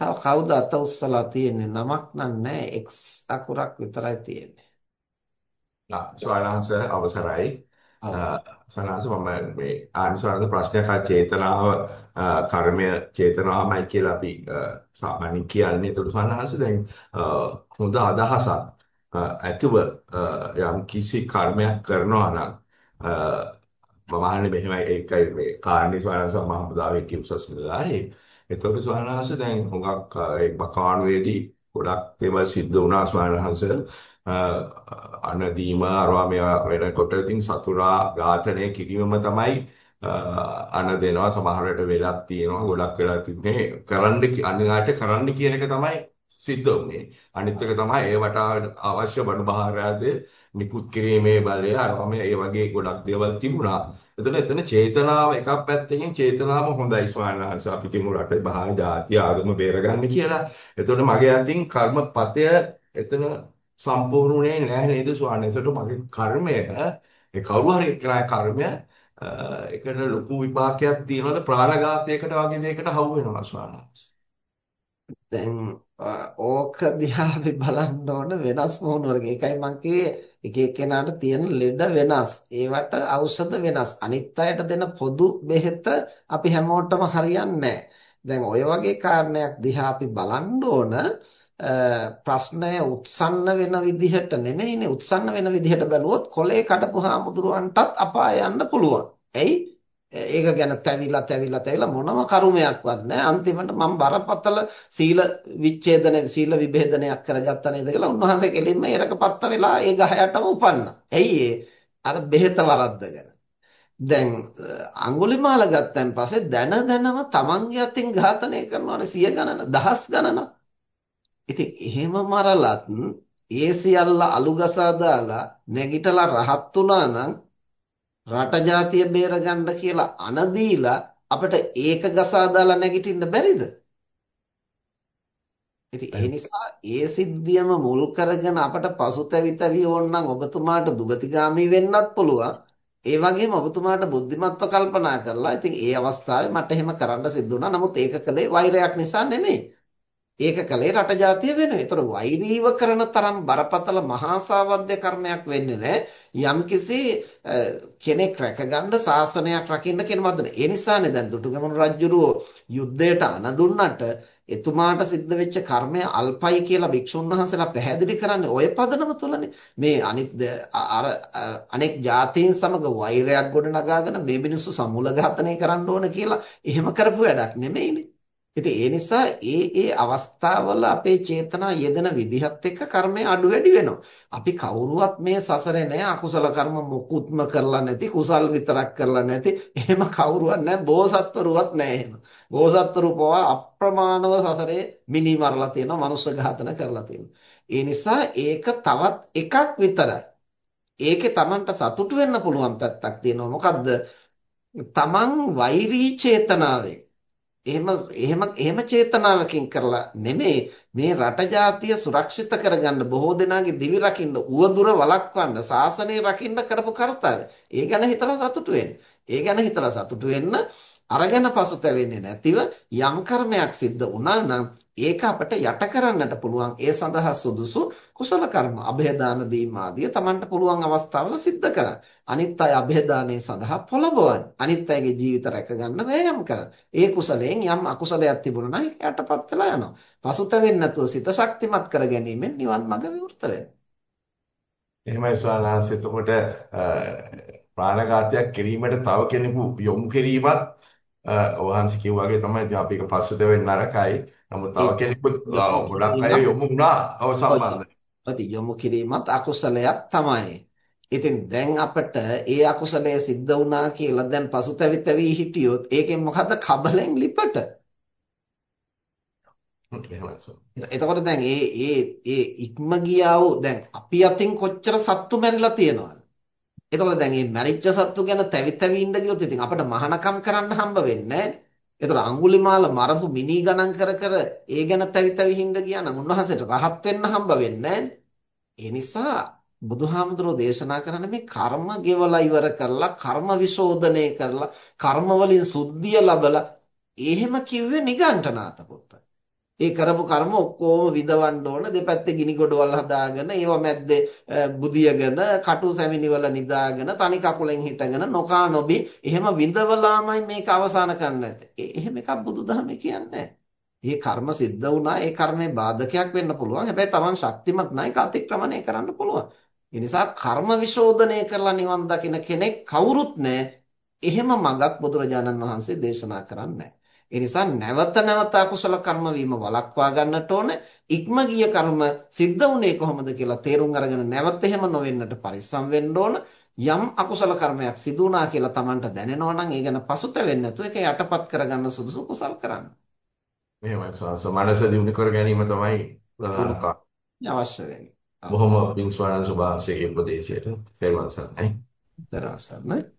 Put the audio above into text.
තව කවුද අත උස්සලා තියෙන්නේ? නමක් නෑ X අකුරක් විතරයි තියෙන්නේ. ස්වාමීන් අවසරයි. සනහස මම මේ ආන්සරද ප්‍රශ්නයක් චේතනාව කර්මය චේතනාවමයි කියලා අපි සාමාන්‍යයෙන් කියන්නේ. ඒක සනහස දැන් හොඳ අදහසක් ඇතුව යම් කිසි කර්මයක් කරනවා නම් මම අහන්නේ මෙහෙමයි ඒකයි මේ කාරණේ ස්වාමීන් වහන්සේ මම හමුදාවේ කිව්සස් නිලධාරී. එතකොට ස්වාමීන් වහන්සේ දැන් හුඟක් ඒ බකාණුවේදී ගොඩක් දේවල් සිද්ධ වුණා ස්වාමීන් වහන්සේ. අනදීම අරවා මේවා වෙනකොට ඉතින් සතුරා ඝාතනය කිරීමම තමයි අන දෙනවා. සමහර වෙලට වෙලක් තියෙනවා ගොඩක් වෙලා තින්නේ කරන්න අනිවාර්යට කරන්න කියන එක තමයි සිද්ධ වුනේ. අනිත් එක තමයි ඒවට අවශ්‍ය බඩු බහාරයද නිකුත් කිරීමේ බලය අරවා මේ ඒ වගේ ගොඩක් දේවල් තිබුණා. එතන එතන චේතනාව එකක් පැත්තකින් චේතනාව හොඳයි ස්වාමීන් වහන්සේ අපි කිමු රටේ බහා ජාතිය ආගම බේරගන්න කියලා. එතකොට මගේ අතින් කර්මපතය එතන සම්පූර්ණුනේ නැහැ නේද ස්වාමීන් වහන්සේ. මගේ කර්මය ඒ කවුරු හරි එක්කලා කර්මය ඒකට ලොකු විපාකයක් තියනවාද ප්‍රාණඝාතයකට වගේ දෙයකට හවු වෙනවා ස්වාමීන් වහන්සේ. දැන් ඕක දිහා අපි බලන්න ඕන වෙනස් මොහොනවලක. ඒකයි මම කිව්වේ එක එක්කෙනාට තියෙන ලෙඩ වෙනස්. ඒවට ඖෂධ වෙනස්. අනිත් අයට දෙන පොදු බෙහෙත අපි හැමෝටම හරියන්නේ දැන් ඔය වගේ කාරණයක් දිහා අපි බලන්න ඕන ප්‍රශ්නය උත්සන්න වෙන විදිහට නෙමෙයිනේ උත්සන්න වෙන විදිහට බැලුවොත් කොලේ කඩපු හාමුදුරුවන්ටත් අපාය යන්න පුළුවන්. එයි ඒක ගැන තැවිලා තැවිලා තැවිලා මොනම කරුමයක්වත් නැහැ. අන්තිමට මම බරපතල සීල විච්ඡේදන සීල විභේදනයක් කරගත්තා නේද කියලා උන්වහන්සේ කෙලින්ම එරකපත්ත වෙලා ඒ ගහයටම උපන්නා. ඇයි අර බෙහෙත වරද්දගෙන. දැන් අඟුලිමාල ගත්තන් පස්සේ දැන දැනම තමන්ගේ අතින් ඝාතනය කරනවානේ සිය ගණන දහස් ගණන. ඉතින් එහෙම මරලත් ඒ සියල්ල අලුගසා දාලා නැගිටලා රහත් වුණා නම් රට ජාතිය බේරගන්න කියලා අනදීලා අපිට ඒක ගසා දාලා නැගිටින්න බැරිද? ඉතින් ඒ නිසා ඒ සිද්ධියම මුල් කරගෙන අපට පසුතැවිතවි ඕනනම් ඔබතුමාට දුගතිගාමී වෙන්නත් පුළුවන්. ඒ වගේම ඔබතුමාට බුද්ධිමත්ව කල්පනා කරලා ඉතින් ඒ අවස්ථාවේ මට එහෙම කරන්න සිද්ධ වුණා. නමුත් ඒක කළේ වෛරයක් නිසා නෙමෙයි. ඒක කලේ රට ජාතිය වෙනුවෙන්. ඒතර වෛරීව කරන තරම් බරපතල මහා සාවද්‍ය කර්මයක් වෙන්නේ නැහැ. යම්කිසි කෙනෙක් රැකගන්න ශාසනයක් රකින්න කෙනවද? ඒ නිසානේ දැන් දුටුගැමුණු රජුරෝ යුද්ධයට අනදුන්නට එතුමාට සිද්ධ වෙච්ච කර්මය අල්පයි කියලා භික්ෂුන් වහන්සේලා පැහැදිලි කරන්නේ ওই පදනම තුලනේ. මේ අනිත් අර අනෙක් ජාතීන් සමග වෛරයක් ගොඩනගාගෙන මේ මිනිස්සු සමූල ඝාතනය කරන්න ඕන කියලා එහෙම කරපු වැඩක් නෙමෙයිනේ. ඉතින් ඒ නිසා ඒ ඒ අවස්ථාවල අපේ චේතනා යෙදෙන විදිහත් එක්ක කර්මය අඩු වැඩි වෙනවා. අපි කවුරුවත් මේ සසරේ නෑ අකුසල කර්ම මොකුත්ම කරලා නැති කුසල් විතරක් කරලා නැති එහෙම කවුරුවත් නෑ බෝසත්වරුවත් නෑ එහෙම. බෝසත්වරු පවා අප්‍රමාණව සසරේ මිනි මරලා තියෙනවා, මනුෂ්‍ය ඝාතන කරලා තියෙනවා. ඒ නිසා ඒක තවත් එකක් විතරයි. ඒකේ Tamanට සතුටු වෙන්න පුළුවන් පැත්තක් තියෙනවා. මොකද්ද? Taman වෛරී චේතනාවේ එහෙම එහෙම එහෙම චේතනාවකින් කරලා නෙමෙයි මේ රට ජාතිය සුරක්ෂිත කරගන්න බොහෝ දෙනාගේ දිවි රකින්න උවදුර වළක්වන්න සාසනය රකින්න කරපු කර්තව්‍ය. ඒ ගැන හිතලා සතුටු වෙන්න. ඒ ගැන හිතලා සතුටු වෙන්න අරගෙන පසුතැවෙන්නේ නැතිව යම් කර්මයක් සිද්ධ වුණා නම් ඒක අපට යට කරන්නට පුළුවන් ඒ සඳහා සුදුසු කුසල කර්ම અભේදාන දීම ආදිය Tamanට පුළුවන් අවස්ථාවල සිද්ධ කරන්න. අනිත් අය અભේදානයේ සඳහා පොළඹවන්න. අනිත් අයගේ ජීවිත රැකගන්න වෑයම් කරන්න. ඒ කුසලයෙන් යම් අකුසලයක් තිබුණා නම් යටපත් වෙලා යනවා. පසුතැවෙන්නේ නැතුව සිත ශක්තිමත් කර ගැනීමෙන් නිවන් මඟ විවෘත වෙනවා. එහෙමයි ස්වාමීන් වහන්සේ. එතකොට ප්‍රාණඝාතයක් කිරීමට තව කෙනෙකු යොමු කිරීමත් වහන්සේ කිව්වා වගේ තමයි ඉතින් අපි ඒක පස්සට වෙන්න නරකයි. නමුත් තව කෙනෙකුත් ගොඩක් අය යොමු වුණා ඔය සම්බන්ධයෙන්. ප්‍රති යොමු කිරීමත් අකුසලයක් තමයි. ඉතින් දැන් අපිට ඒ අකුසලය සිද්ධ වුණා කියලා දැන් පසුතැවි තැවි හිටියොත් ඒකෙන් මොකද කබලෙන් ලිපට. එතකොට දැන් ඒ ඒ ඒ ඉක්ම ගියා වූ දැන් අපි අතින් කොච්චර සත්තු මැරිලා තියෙනවද? එතකොට දැන් මේ මැරිච්ච සත්තු ගැන තැවි තැවි ඉඳ ගියොත් ඉතින් අපිට මහානකම් කරන්න හම්බ වෙන්නේ නැහැ. එතකොට අඟුලිමාල මරපු මිනි ගණන් කර කර ඒ ගැන තැවි තැවි හිඳ ගියා නම් උන්වහන්සේට රහත් වෙන්න හම්බ වෙන්නේ ඒ නිසා බුදුහාමුදුරෝ දේශනා කරන්නේ මේ කර්ම ගෙවලා ඉවර කරලා කර්ම විශෝධනය කරලා කර්ම වලින් සුද්ධිය ලබලා එහෙම කිව්වේ නිගණ්ඨනාත පුත්ත. ඒ කරපු කර්ම ඔක්කොම විඳවන්න ඕන දෙපැත්තේ ගිනි ගොඩවල් හදාගෙන ඒව මැද්දේ බුදියගෙන කටු සැමිනිවල නිදාගෙන තනි කකුලෙන් හිටගෙන නොකා නොබී එහෙම විඳවලාමයි මේක අවසන් කරන්න නැත්තේ. එහෙම එකක් බුදුදහමේ කියන්නේ මේ කර්ම සිද්ධ වුණා ඒ කර්මේ බාධකයක් වෙන්න පුළුවන්. හැබැයි Taman ශක්තිමත් නැහැ ඒක අතික්‍රමණය කරන්න පුළුවන්. ඒ නිසා කර්ම විශෝධනය කරලා නිවන් දකින්න කෙනෙක් කවුරුත් නැහැ. එහෙම මගක් බුදුරජාණන් වහන්සේ දේශනා කරන්නේ ඒ නිසා නැවත නැවත අකුසල කර්ම වීම වළක්වා ගන්නට ඕන ඉක්ම ගිය කර්ම සිද්ධ වුණේ කොහොමද කියලා තේරුම් අරගෙන නැවත එහෙම නොවෙන්නට පරිස්සම් වෙන්න ඕන යම් අකුසල කර්මයක් සිදු වුණා කියලා Tamanට දැනෙනවා නම් ඒ ගැන පසුතැවෙන්නේ නැතුව ඒක යටපත් කරගන්න සුදුසු කුසල් කරන්න. මෙහෙමයි ස්වාස මනස දියුණු කර ගැනීම තමයි ප්‍රධාන කාරණා. අවශ්‍ය වෙන්නේ. බොහොම පිං ස්වාමීන් වහන්සේගේ උපදේශයට සේවන සරණයි. දරාසන්න.